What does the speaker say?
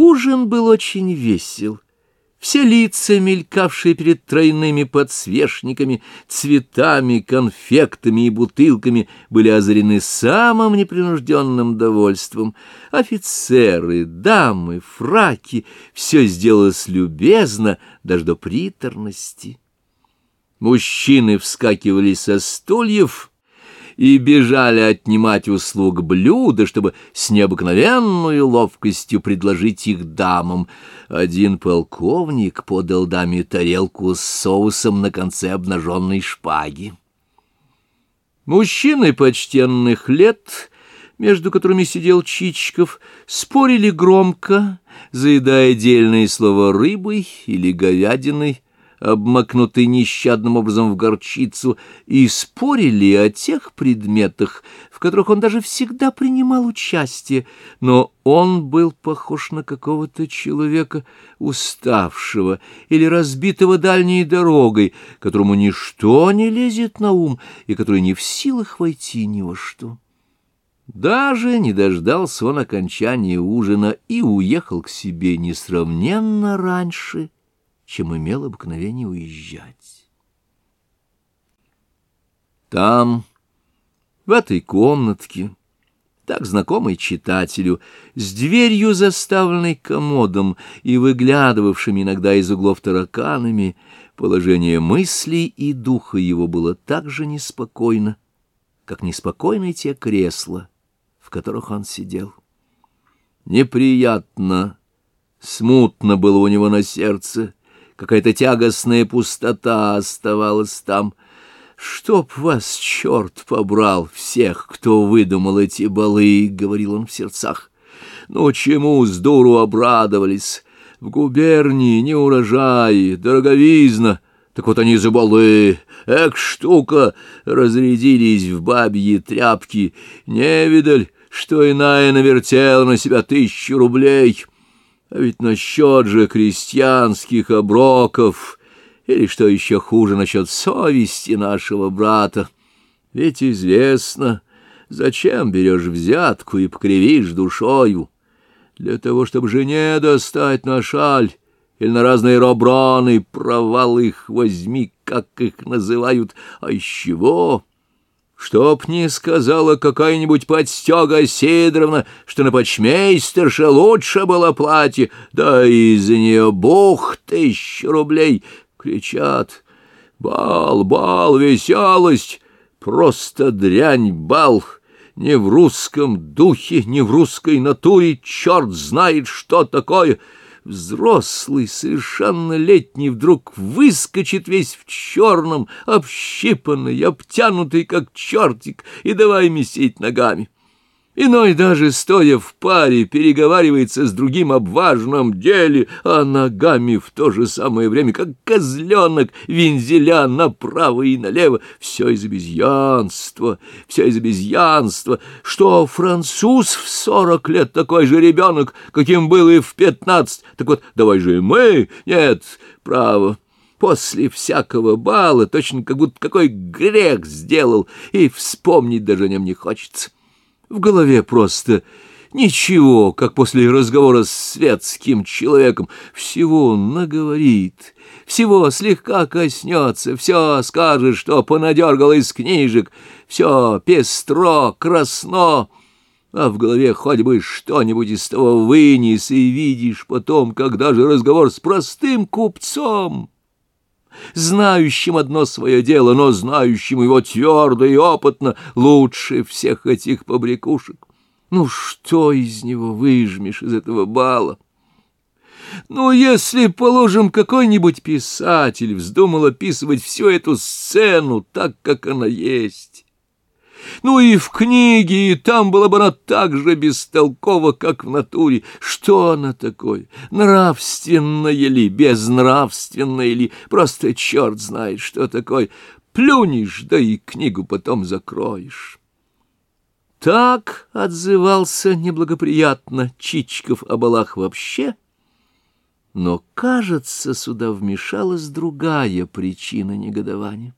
Ужин был очень весел. Все лица, мелькавшие перед тройными подсвечниками, цветами, конфектами и бутылками, были озарены самым непринужденным довольством. Офицеры, дамы, фраки — все сделалось любезно, даже до приторности. Мужчины вскакивали со стульев — и бежали отнимать услуг блюда, чтобы с необыкновенной ловкостью предложить их дамам. Один полковник подал даме тарелку с соусом на конце обнаженной шпаги. Мужчины почтенных лет, между которыми сидел Чичиков, спорили громко, заедая дельное слово рыбой или говядиной, обмакнутый нещадным образом в горчицу, и спорили о тех предметах, в которых он даже всегда принимал участие, но он был похож на какого-то человека уставшего или разбитого дальней дорогой, которому ничто не лезет на ум и который не в силах войти ни во что. Даже не дождался он окончания ужина и уехал к себе несравненно раньше, чем имел обыкновение уезжать. Там, в этой комнатке, так знакомой читателю, с дверью, заставленной комодом и выглядывавшими иногда из углов тараканами, положение мыслей и духа его было так же неспокойно, как неспокойны те кресла, в которых он сидел. Неприятно, смутно было у него на сердце, Какая-то тягостная пустота оставалась там. «Чтоб вас черт побрал, всех, кто выдумал эти балы!» — говорил он в сердцах. «Ну чему с дуру обрадовались? В губернии не урожай, дороговизна. Так вот они за балы, эк, штука, разрядились в бабьи тряпки. Не видаль, что иная навертела на себя тысячу рублей». А ведь насчет же крестьянских оброков, или что еще хуже, насчет совести нашего брата, ведь известно, зачем берешь взятку и покривишь душою, для того, чтобы жене достать на шаль или на разные роброны, провал их возьми, как их называют, а из чего... Чтоб не сказала какая-нибудь подстега Сидоровна, что на почмейстерше лучше было платье, да из-за нее бух тысяч рублей, кричат. Бал, бал, веселость, просто дрянь, бал. Не в русском духе, не в русской натуре, черт знает, что такое — взрослый, совершеннолетний, вдруг выскочит весь в черном, общипанный, обтянутый, как чертик, и давай месить ногами. Иной даже, стоя в паре, переговаривается с другим об важном деле, а ногами в то же самое время, как козленок, вензеля направо и налево. Все из обезьянства, все из обезьянства. Что француз в сорок лет такой же ребенок, каким был и в пятнадцать. Так вот, давай же и мы. Нет, право после всякого бала, точно как будто какой грех сделал, и вспомнить даже о нем не хочется. В голове просто ничего, как после разговора с светским человеком. Всего наговорит, всего слегка коснется, все скажет, что понадергал из книжек, все пестро, красно, а в голове хоть бы что-нибудь из того вынес, и видишь потом, когда же разговор с простым купцом знающим одно свое дело, но знающим его твердо и опытно, лучше всех этих побрякушек. Ну что из него выжмешь из этого бала? Ну, если, положим, какой-нибудь писатель вздумал описывать всю эту сцену так, как она есть, ну и в книге, и там была бы она так же бестолкова, как в натуре. Что она такое? Нравственная ли, безнравственная ли? Просто черт знает, что такое. Плюнешь, да и книгу потом закроешь. Так отзывался неблагоприятно Чичиков о балах вообще, но, кажется, сюда вмешалась другая причина негодования.